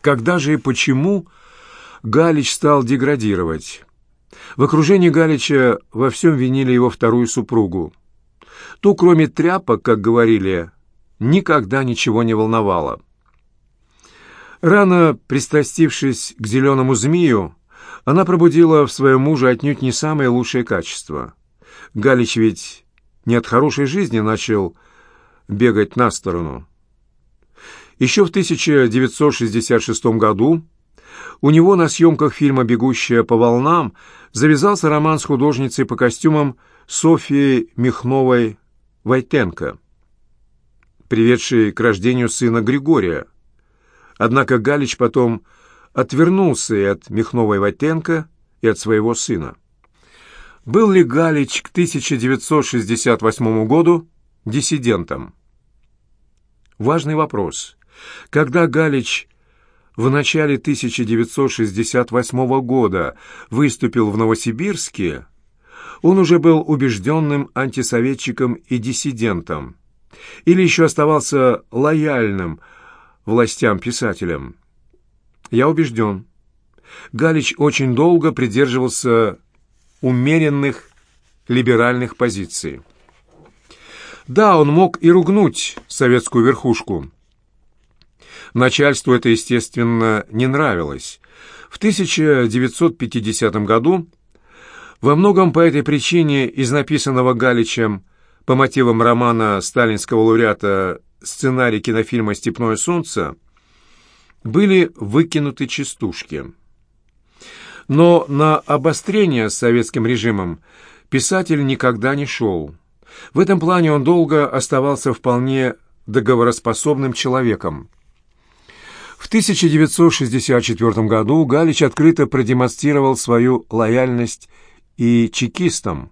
Когда же и почему Галич стал деградировать? В окружении Галича во всем винили его вторую супругу. Ту, кроме тряпок, как говорили, никогда ничего не волновало. Рано пристрастившись к зеленому змею, она пробудила в своем муже отнюдь не самые лучшие качества. Галич ведь не от хорошей жизни начал бегать на сторону. Еще в 1966 году у него на съемках фильма «Бегущая по волнам» завязался роман с художницей по костюмам Софией Михновой-Войтенко, приведшей к рождению сына Григория. Однако Галич потом отвернулся и от Михновой-Войтенко, и от своего сына. Был ли Галич к 1968 году диссидентом? Важный вопрос. Когда Галич в начале 1968 года выступил в Новосибирске, он уже был убежденным антисоветчиком и диссидентом, или еще оставался лояльным властям-писателем. Я убежден. Галич очень долго придерживался умеренных либеральных позиций. Да, он мог и ругнуть советскую верхушку, Начальству это, естественно, не нравилось. В 1950 году, во многом по этой причине из написанного Галичем по мотивам романа сталинского лауреата сценарий кинофильма «Степное солнце» были выкинуты частушки. Но на обострение с советским режимом писатель никогда не шел. В этом плане он долго оставался вполне договороспособным человеком. В 1964 году Галич открыто продемонстрировал свою лояльность и чекистам.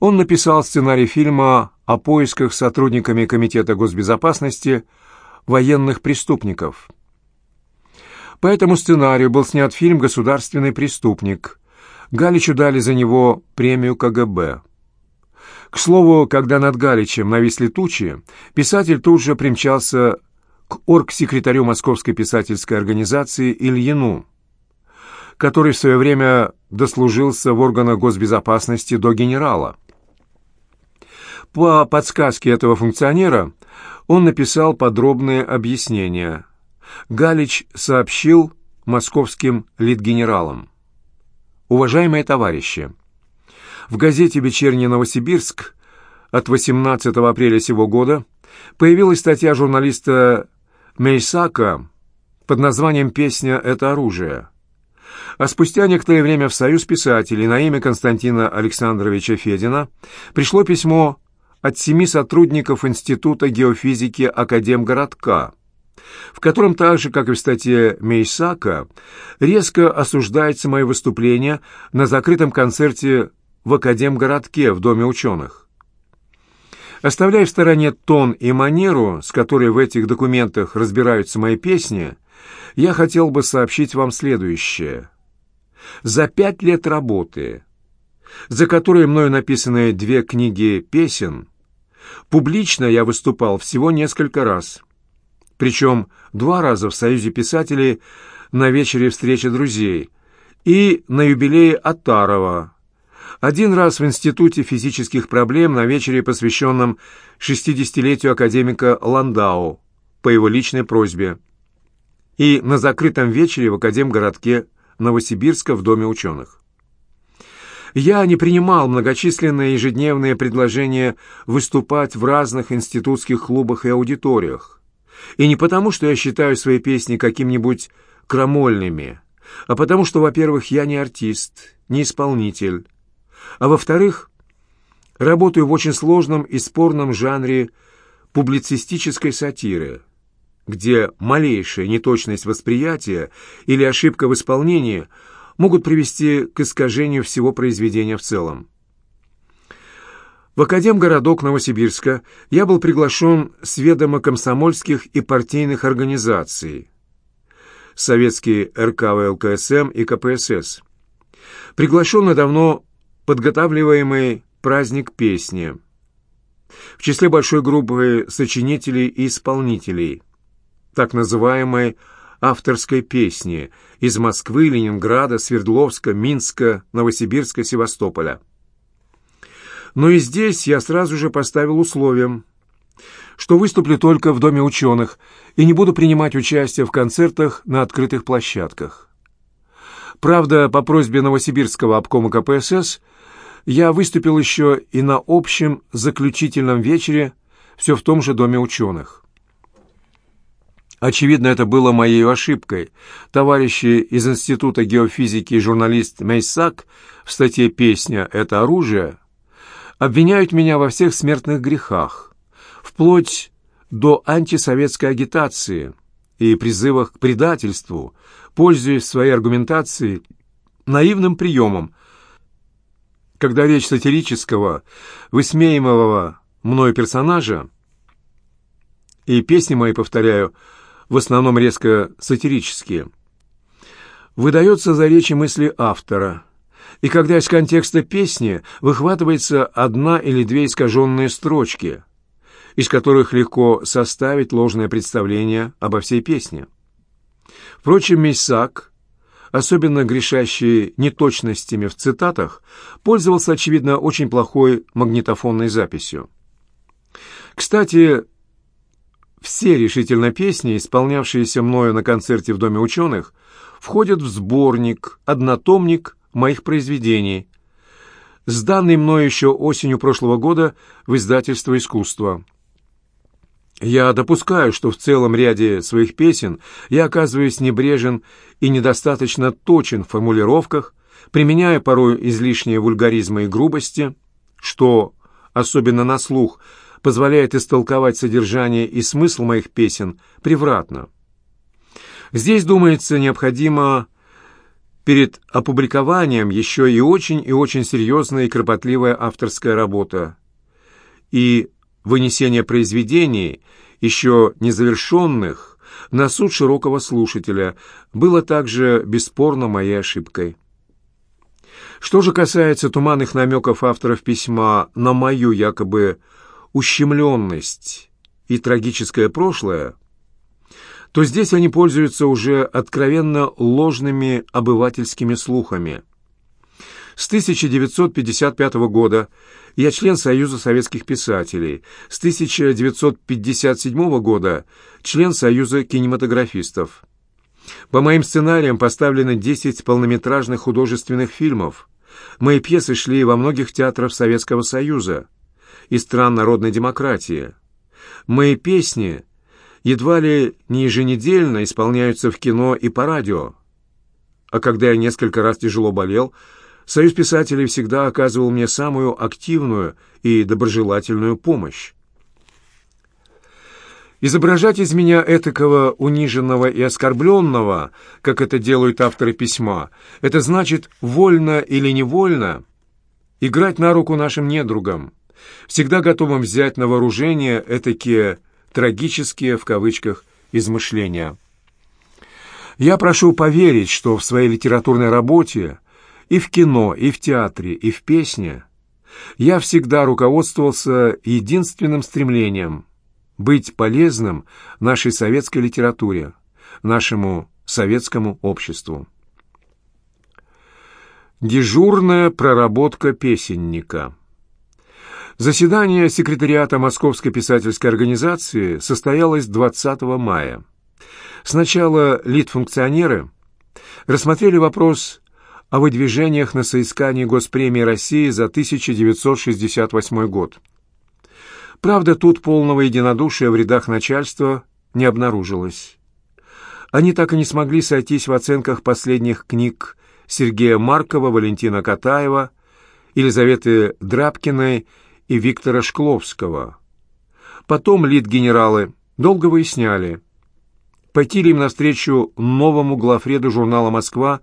Он написал сценарий фильма о поисках сотрудниками Комитета госбезопасности военных преступников. По этому сценарию был снят фильм «Государственный преступник». Галичу дали за него премию КГБ. К слову, когда над Галичем нависли тучи, писатель тут же примчался к оргсекретарю Московской писательской организации Ильину, который в свое время дослужился в органах госбезопасности до генерала. По подсказке этого функционера он написал подробные объяснения. Галич сообщил московским литгенералам. «Уважаемые товарищи, в газете «Вечерний Новосибирск» от 18 апреля сего года появилась статья журналиста Мейсака под названием «Песня — это оружие». А спустя некоторое время в Союз писателей на имя Константина Александровича Федина пришло письмо от семи сотрудников Института геофизики Академгородка, в котором так же, как и в статье Мейсака, резко осуждается мое выступление на закрытом концерте в Академгородке в Доме ученых. Оставляя в стороне тон и манеру, с которой в этих документах разбираются мои песни, я хотел бы сообщить вам следующее. За пять лет работы, за которые мною написаны две книги песен, публично я выступал всего несколько раз. Причем два раза в Союзе писателей на вечере встречи друзей и на юбилее Атарова один раз в Институте физических проблем на вечере, посвященном 60-летию академика Ландау по его личной просьбе, и на закрытом вечере в Академгородке Новосибирска в Доме ученых. Я не принимал многочисленные ежедневные предложения выступать в разных институтских клубах и аудиториях. И не потому, что я считаю свои песни каким-нибудь крамольными, а потому что, во-первых, я не артист, не исполнитель, а во-вторых, работаю в очень сложном и спорном жанре публицистической сатиры, где малейшая неточность восприятия или ошибка в исполнении могут привести к искажению всего произведения в целом. В Академгородок Новосибирска я был приглашен с ведома комсомольских и партийных организаций, советский РК ВЛКСМ и КПСС. Приглашен давно подготавливаемый праздник песни. В числе большой группы сочинителей и исполнителей, так называемой авторской песни из Москвы, Ленинграда, Свердловска, Минска, Новосибирска, Севастополя. Но и здесь я сразу же поставил условием, что выступлю только в Доме ученых и не буду принимать участие в концертах на открытых площадках. Правда, по просьбе Новосибирского обкома КПСС я выступил еще и на общем заключительном вечере все в том же Доме ученых. Очевидно, это было моей ошибкой. Товарищи из Института геофизики и журналист Мейсак в статье «Песня – это оружие» обвиняют меня во всех смертных грехах, вплоть до антисоветской агитации и призывах к предательству, пользуясь своей аргументацией наивным приемом, когда речь сатирического, высмеиваемого мною персонажа, и песни мои, повторяю, в основном резко сатирические, выдается за речи мысли автора, и когда из контекста песни выхватывается одна или две искаженные строчки, из которых легко составить ложное представление обо всей песне. Впрочем, Мейсак, особенно грешащий неточностями в цитатах, пользовался, очевидно, очень плохой магнитофонной записью. Кстати, все решительно песни, исполнявшиеся мною на концерте в Доме ученых, входят в сборник, однотомник моих произведений, сданный мною еще осенью прошлого года в издательство «Искусство». Я допускаю, что в целом ряде своих песен я оказываюсь небрежен и недостаточно точен в формулировках, применяя порой излишние вульгаризмы и грубости, что, особенно на слух, позволяет истолковать содержание и смысл моих песен превратно. Здесь, думается, необходимо перед опубликованием еще и очень и очень серьезная и кропотливая авторская работа. И вынесение произведений, еще незавершенных, на суд широкого слушателя, было также бесспорно моей ошибкой. Что же касается туманных намеков авторов письма на мою якобы ущемленность и трагическое прошлое, то здесь они пользуются уже откровенно ложными обывательскими слухами. С 1955 года я член Союза советских писателей, с 1957 года член Союза кинематографистов. По моим сценариям поставлены 10 полнометражных художественных фильмов. Мои пьесы шли во многих театрах Советского Союза и стран народной демократии. Мои песни едва ли не еженедельно исполняются в кино и по радио. А когда я несколько раз тяжело болел, Союз писателей всегда оказывал мне самую активную и доброжелательную помощь. Изображать из меня этакого униженного и оскорбленного, как это делают авторы письма, это значит, вольно или невольно, играть на руку нашим недругам, всегда готовым взять на вооружение этакие «трагические» в кавычках измышления. Я прошу поверить, что в своей литературной работе и в кино, и в театре, и в песне я всегда руководствовался единственным стремлением быть полезным нашей советской литературе, нашему советскому обществу. Дежурная проработка песенника – Заседание секретариата Московской писательской организации состоялось 20 мая. Сначала литфункционеры рассмотрели вопрос о выдвижениях на соискание Госпремии России за 1968 год. Правда, тут полного единодушия в рядах начальства не обнаружилось. Они так и не смогли сойтись в оценках последних книг Сергея Маркова, Валентина Катаева, Елизаветы Драбкиной и Виктора Шкловского. Потом лид-генералы долго выясняли, пойти ли им навстречу новому главреду журнала «Москва»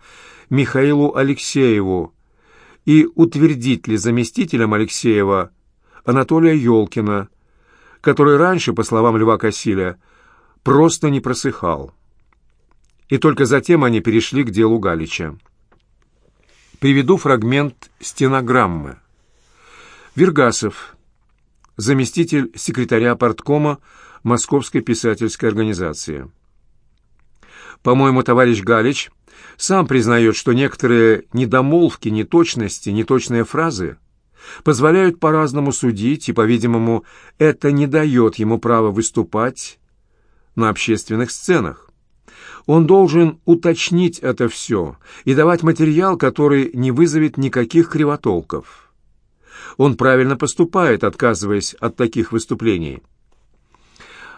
Михаилу Алексееву и утвердить ли заместителем Алексеева Анатолия Ёлкина, который раньше, по словам Льва Кассиля, просто не просыхал. И только затем они перешли к делу Галича. Приведу фрагмент стенограммы. Вергасов, заместитель секретаря парткома Московской писательской организации. По-моему, товарищ Галич сам признает, что некоторые недомолвки, неточности, неточные фразы позволяют по-разному судить, и, по-видимому, это не дает ему права выступать на общественных сценах. Он должен уточнить это все и давать материал, который не вызовет никаких кривотолков. Он правильно поступает, отказываясь от таких выступлений.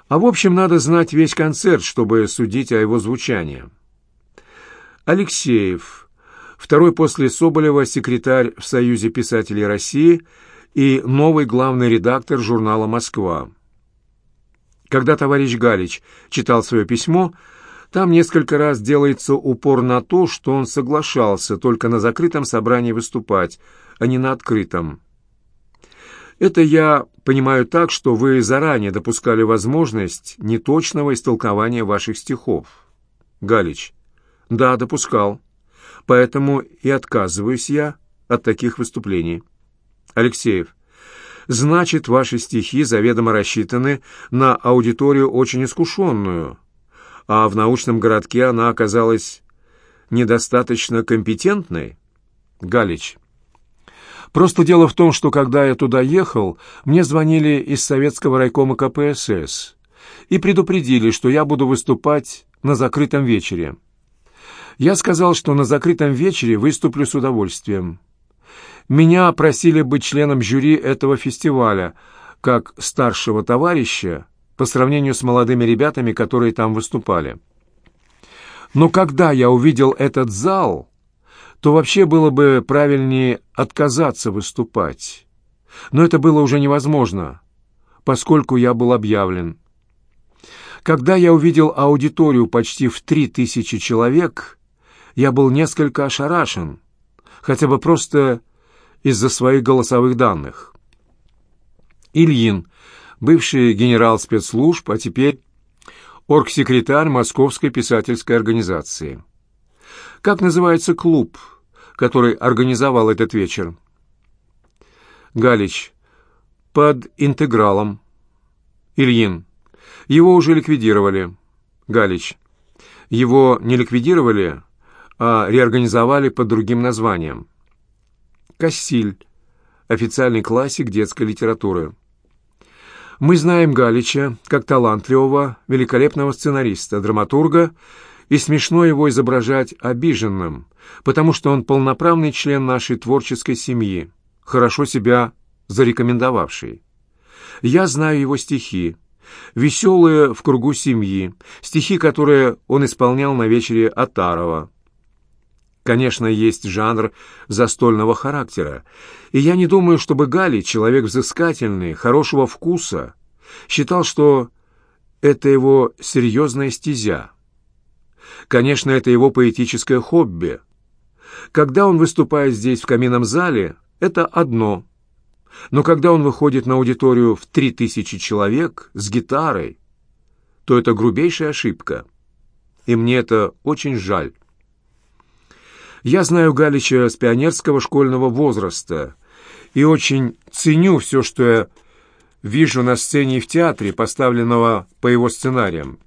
А в общем, надо знать весь концерт, чтобы судить о его звучании. Алексеев, второй после Соболева секретарь в Союзе писателей России и новый главный редактор журнала «Москва». Когда товарищ Галич читал свое письмо, там несколько раз делается упор на то, что он соглашался только на закрытом собрании выступать, а не на открытом. Это я понимаю так, что вы заранее допускали возможность неточного истолкования ваших стихов. Галич. Да, допускал. Поэтому и отказываюсь я от таких выступлений. Алексеев. Значит, ваши стихи заведомо рассчитаны на аудиторию очень искушенную, а в научном городке она оказалась недостаточно компетентной? Галич. Просто дело в том, что когда я туда ехал, мне звонили из советского райкома КПСС и предупредили, что я буду выступать на закрытом вечере. Я сказал, что на закрытом вечере выступлю с удовольствием. Меня просили быть членом жюри этого фестиваля, как старшего товарища, по сравнению с молодыми ребятами, которые там выступали. Но когда я увидел этот зал, то вообще было бы правильнее отказаться выступать. Но это было уже невозможно, поскольку я был объявлен. Когда я увидел аудиторию почти в три тысячи человек, я был несколько ошарашен, хотя бы просто из-за своих голосовых данных. Ильин, бывший генерал спецслужб, а теперь оргсекретарь Московской писательской организации. Как называется клуб, который организовал этот вечер? Галич. Под интегралом. Ильин. Его уже ликвидировали. Галич. Его не ликвидировали, а реорганизовали под другим названием. Кассиль, официальный классик детской литературы. Мы знаем Галича как талантливого, великолепного сценариста, драматурга, и смешно его изображать обиженным, потому что он полноправный член нашей творческой семьи, хорошо себя зарекомендовавший. Я знаю его стихи, веселые в кругу семьи, стихи, которые он исполнял на вечере Атарова, Конечно, есть жанр застольного характера, и я не думаю, чтобы Гали, человек взыскательный, хорошего вкуса, считал, что это его серьезная стезя. Конечно, это его поэтическое хобби. Когда он выступает здесь, в каминном зале, это одно. Но когда он выходит на аудиторию в три тысячи человек с гитарой, то это грубейшая ошибка. И мне это очень жаль. Я знаю Галича с пионерского школьного возраста и очень ценю все, что я вижу на сцене и в театре, поставленного по его сценариям.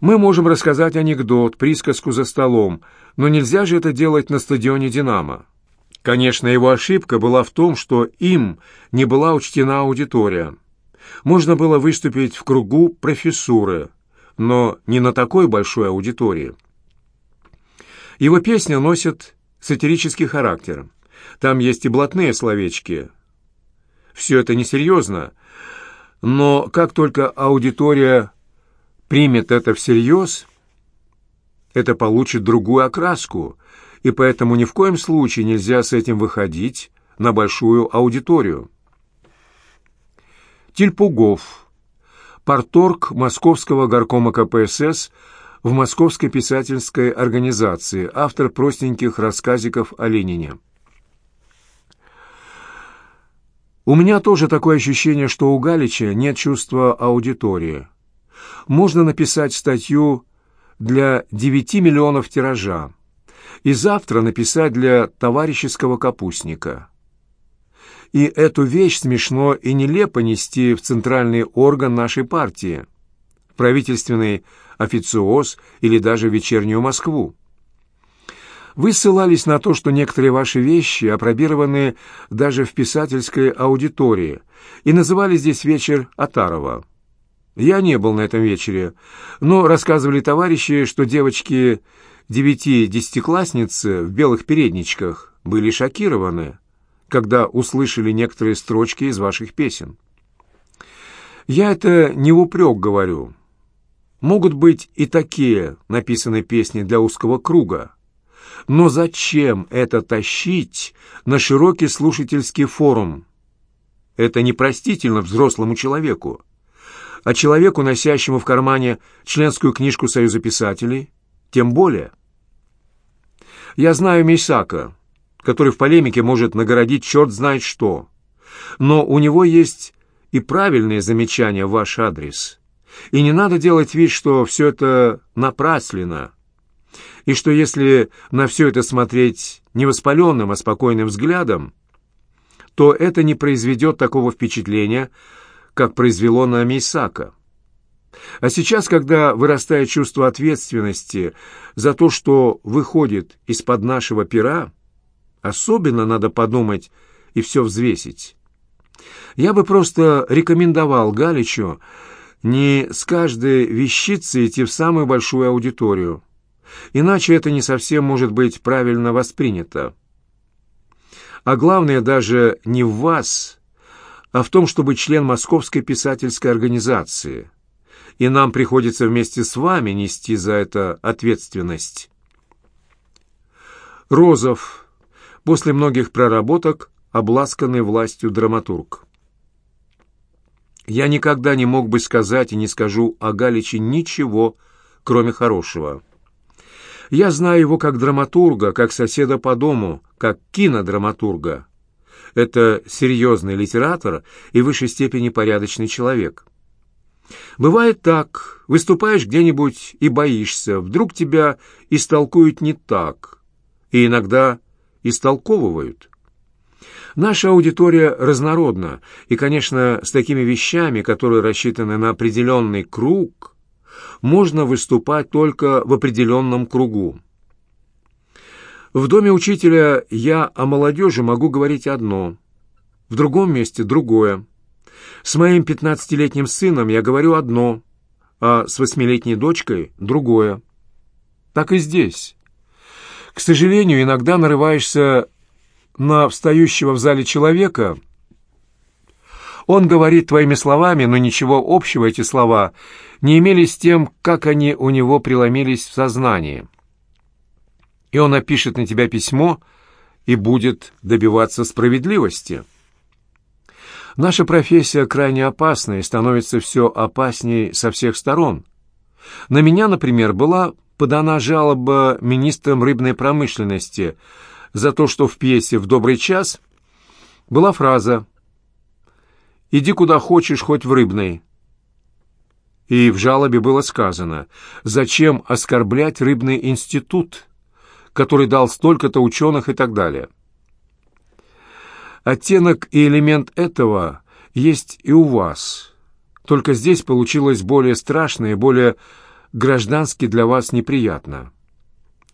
Мы можем рассказать анекдот, присказку за столом, но нельзя же это делать на стадионе «Динамо». Конечно, его ошибка была в том, что им не была учтена аудитория. Можно было выступить в кругу профессуры, но не на такой большой аудитории. Его песня носит сатирический характер. Там есть и блатные словечки. Все это несерьезно, но как только аудитория примет это всерьез, это получит другую окраску, и поэтому ни в коем случае нельзя с этим выходить на большую аудиторию. Тильпугов, порторг Московского горкома КПСС – в Московской писательской организации, автор простеньких рассказиков о Ленине. У меня тоже такое ощущение, что у Галича нет чувства аудитории. Можно написать статью для 9 миллионов тиража и завтра написать для товарищеского капустника. И эту вещь смешно и нелепо нести в центральный орган нашей партии – правительственный официоз или даже вечернюю Москву. Вы ссылались на то, что некоторые ваши вещи опробированы даже в писательской аудитории, и называли здесь вечер Атарова. Я не был на этом вечере, но рассказывали товарищи, что девочки девяти-десятиклассницы в белых передничках были шокированы, когда услышали некоторые строчки из ваших песен. Я это не в упрек говорю. Могут быть и такие написанные песни для узкого круга. Но зачем это тащить на широкий слушательский форум? Это непростительно взрослому человеку. А человеку, носящему в кармане членскую книжку Союза писателей, тем более. Я знаю Мейсака, который в полемике может нагородить черт знает что. Но у него есть и правильные замечания в ваш адрес. И не надо делать вид, что все это напраслено, и что если на все это смотреть не воспаленным, а спокойным взглядом, то это не произведет такого впечатления, как произвело на Мейсака. А сейчас, когда вырастает чувство ответственности за то, что выходит из-под нашего пера, особенно надо подумать и все взвесить. Я бы просто рекомендовал Галичу не с каждой вещицы идти в самую большую аудиторию, иначе это не совсем может быть правильно воспринято. А главное даже не в вас, а в том, чтобы член Московской писательской организации, и нам приходится вместе с вами нести за это ответственность. Розов, после многих проработок, обласканный властью драматург. Я никогда не мог бы сказать и не скажу о Галиче ничего, кроме хорошего. Я знаю его как драматурга, как соседа по дому, как кинодраматурга. Это серьезный литератор и в высшей степени порядочный человек. Бывает так, выступаешь где-нибудь и боишься, вдруг тебя истолкуют не так, и иногда истолковывают. Наша аудитория разнородна, и, конечно, с такими вещами, которые рассчитаны на определенный круг – можно выступать только в определенном кругу. В доме учителя я о молодежи могу говорить одно, в другом месте другое. С моим пятнадцатилетним сыном я говорю одно, а с восьмилетней дочкой другое. Так и здесь. К сожалению, иногда нарываешься на встающего в зале человека. Он говорит твоими словами, но ничего общего эти слова не имели с тем, как они у него преломились в сознании. И он напишет на тебя письмо и будет добиваться справедливости. Наша профессия крайне опасна и становится все опаснее со всех сторон. На меня, например, была подана жалоба министром рыбной промышленности за то, что в пьесе «В добрый час» была фраза «Иди куда хочешь, хоть в рыбной». И в жалобе было сказано, зачем оскорблять рыбный институт, который дал столько-то ученых и так далее. Оттенок и элемент этого есть и у вас, только здесь получилось более страшно и более граждански для вас неприятно.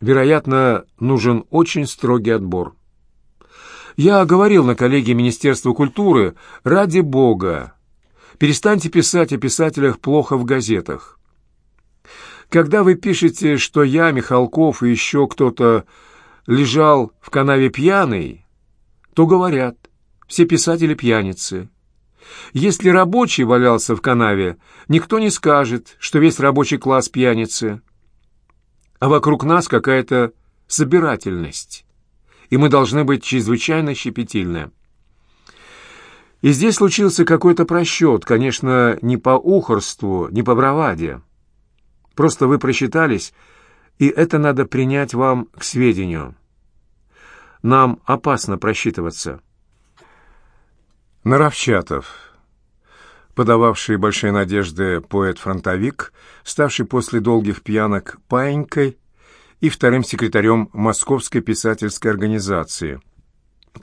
Вероятно, нужен очень строгий отбор. Я говорил на коллегии Министерства культуры, ради бога, Перестаньте писать о писателях плохо в газетах. Когда вы пишете, что я, Михалков и еще кто-то лежал в канаве пьяный, то говорят, все писатели пьяницы. Если рабочий валялся в канаве, никто не скажет, что весь рабочий класс пьяницы. А вокруг нас какая-то собирательность, и мы должны быть чрезвычайно щепетильны. И здесь случился какой-то просчет, конечно, не по ухорству, не по браваде. Просто вы просчитались, и это надо принять вам к сведению. Нам опасно просчитываться. Наровчатов, подававший большие надежды поэт-фронтовик, ставший после долгих пьянок паенькой и вторым секретарем Московской писательской организации –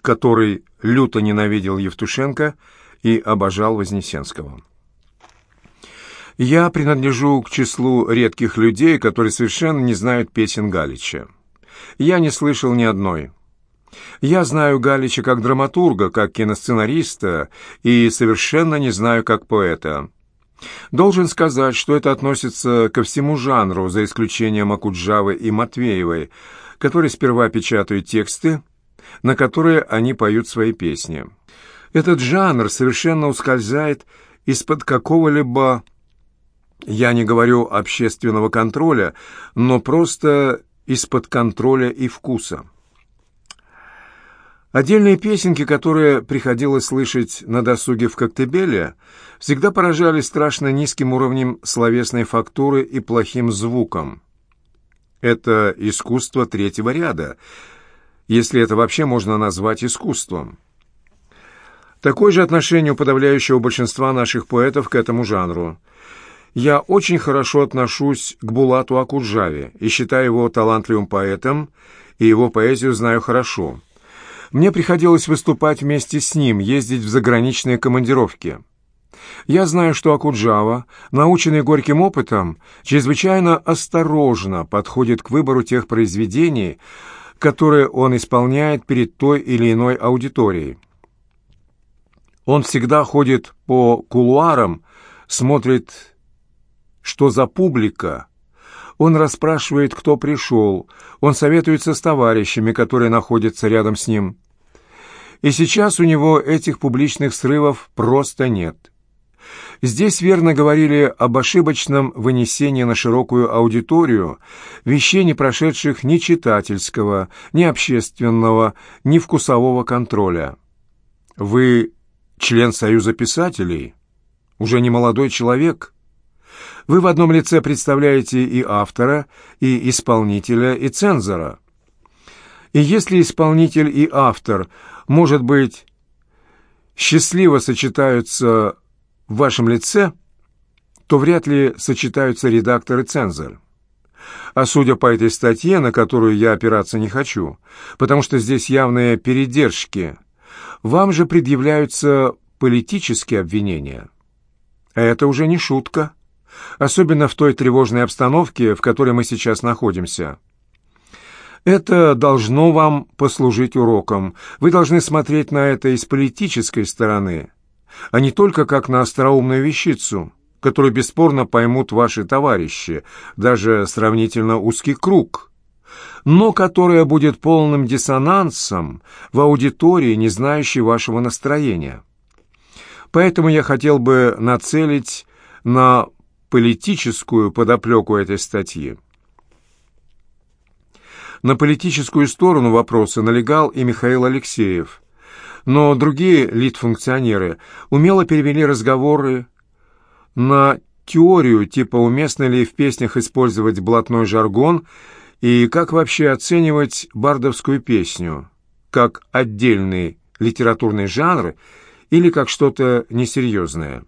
который люто ненавидел Евтушенко и обожал Вознесенского. Я принадлежу к числу редких людей, которые совершенно не знают песен Галича. Я не слышал ни одной. Я знаю Галича как драматурга, как киносценариста и совершенно не знаю как поэта. Должен сказать, что это относится ко всему жанру, за исключением Акуджавы и Матвеевой, которые сперва печатают тексты, на которые они поют свои песни. Этот жанр совершенно ускользает из-под какого-либо, я не говорю общественного контроля, но просто из-под контроля и вкуса. Отдельные песенки, которые приходилось слышать на досуге в Коктебеле, всегда поражали страшно низким уровнем словесной фактуры и плохим звуком. Это искусство третьего ряда, если это вообще можно назвать искусством. Такое же отношение у подавляющего большинства наших поэтов к этому жанру. Я очень хорошо отношусь к Булату Акуджаве и считаю его талантливым поэтом, и его поэзию знаю хорошо. Мне приходилось выступать вместе с ним, ездить в заграничные командировки. Я знаю, что Акуджава, наученный горьким опытом, чрезвычайно осторожно подходит к выбору тех произведений, которые он исполняет перед той или иной аудиторией. Он всегда ходит по кулуарам, смотрит, что за публика. Он расспрашивает, кто пришел, он советуется с товарищами, которые находятся рядом с ним. И сейчас у него этих публичных срывов просто нет. Здесь верно говорили об ошибочном вынесении на широкую аудиторию вещей, не прошедших ни читательского, ни общественного, ни вкусового контроля. Вы член Союза писателей, уже не молодой человек. Вы в одном лице представляете и автора, и исполнителя, и цензора. И если исполнитель и автор, может быть, счастливо сочетаются в вашем лице, то вряд ли сочетаются редактор и цензор. А судя по этой статье, на которую я опираться не хочу, потому что здесь явные передержки, вам же предъявляются политические обвинения. А это уже не шутка, особенно в той тревожной обстановке, в которой мы сейчас находимся. Это должно вам послужить уроком. Вы должны смотреть на это из политической стороны – а не только как на остроумную вещицу, которую бесспорно поймут ваши товарищи, даже сравнительно узкий круг, но которая будет полным диссонансом в аудитории, не знающей вашего настроения. Поэтому я хотел бы нацелить на политическую подоплеку этой статьи. На политическую сторону вопроса налегал и Михаил Алексеев – но другие лид-функционеры умело перевели разговоры на теорию, типа уместно ли в песнях использовать блатной жаргон и как вообще оценивать бардовскую песню, как отдельный литературный жанр или как что-то несерьезное.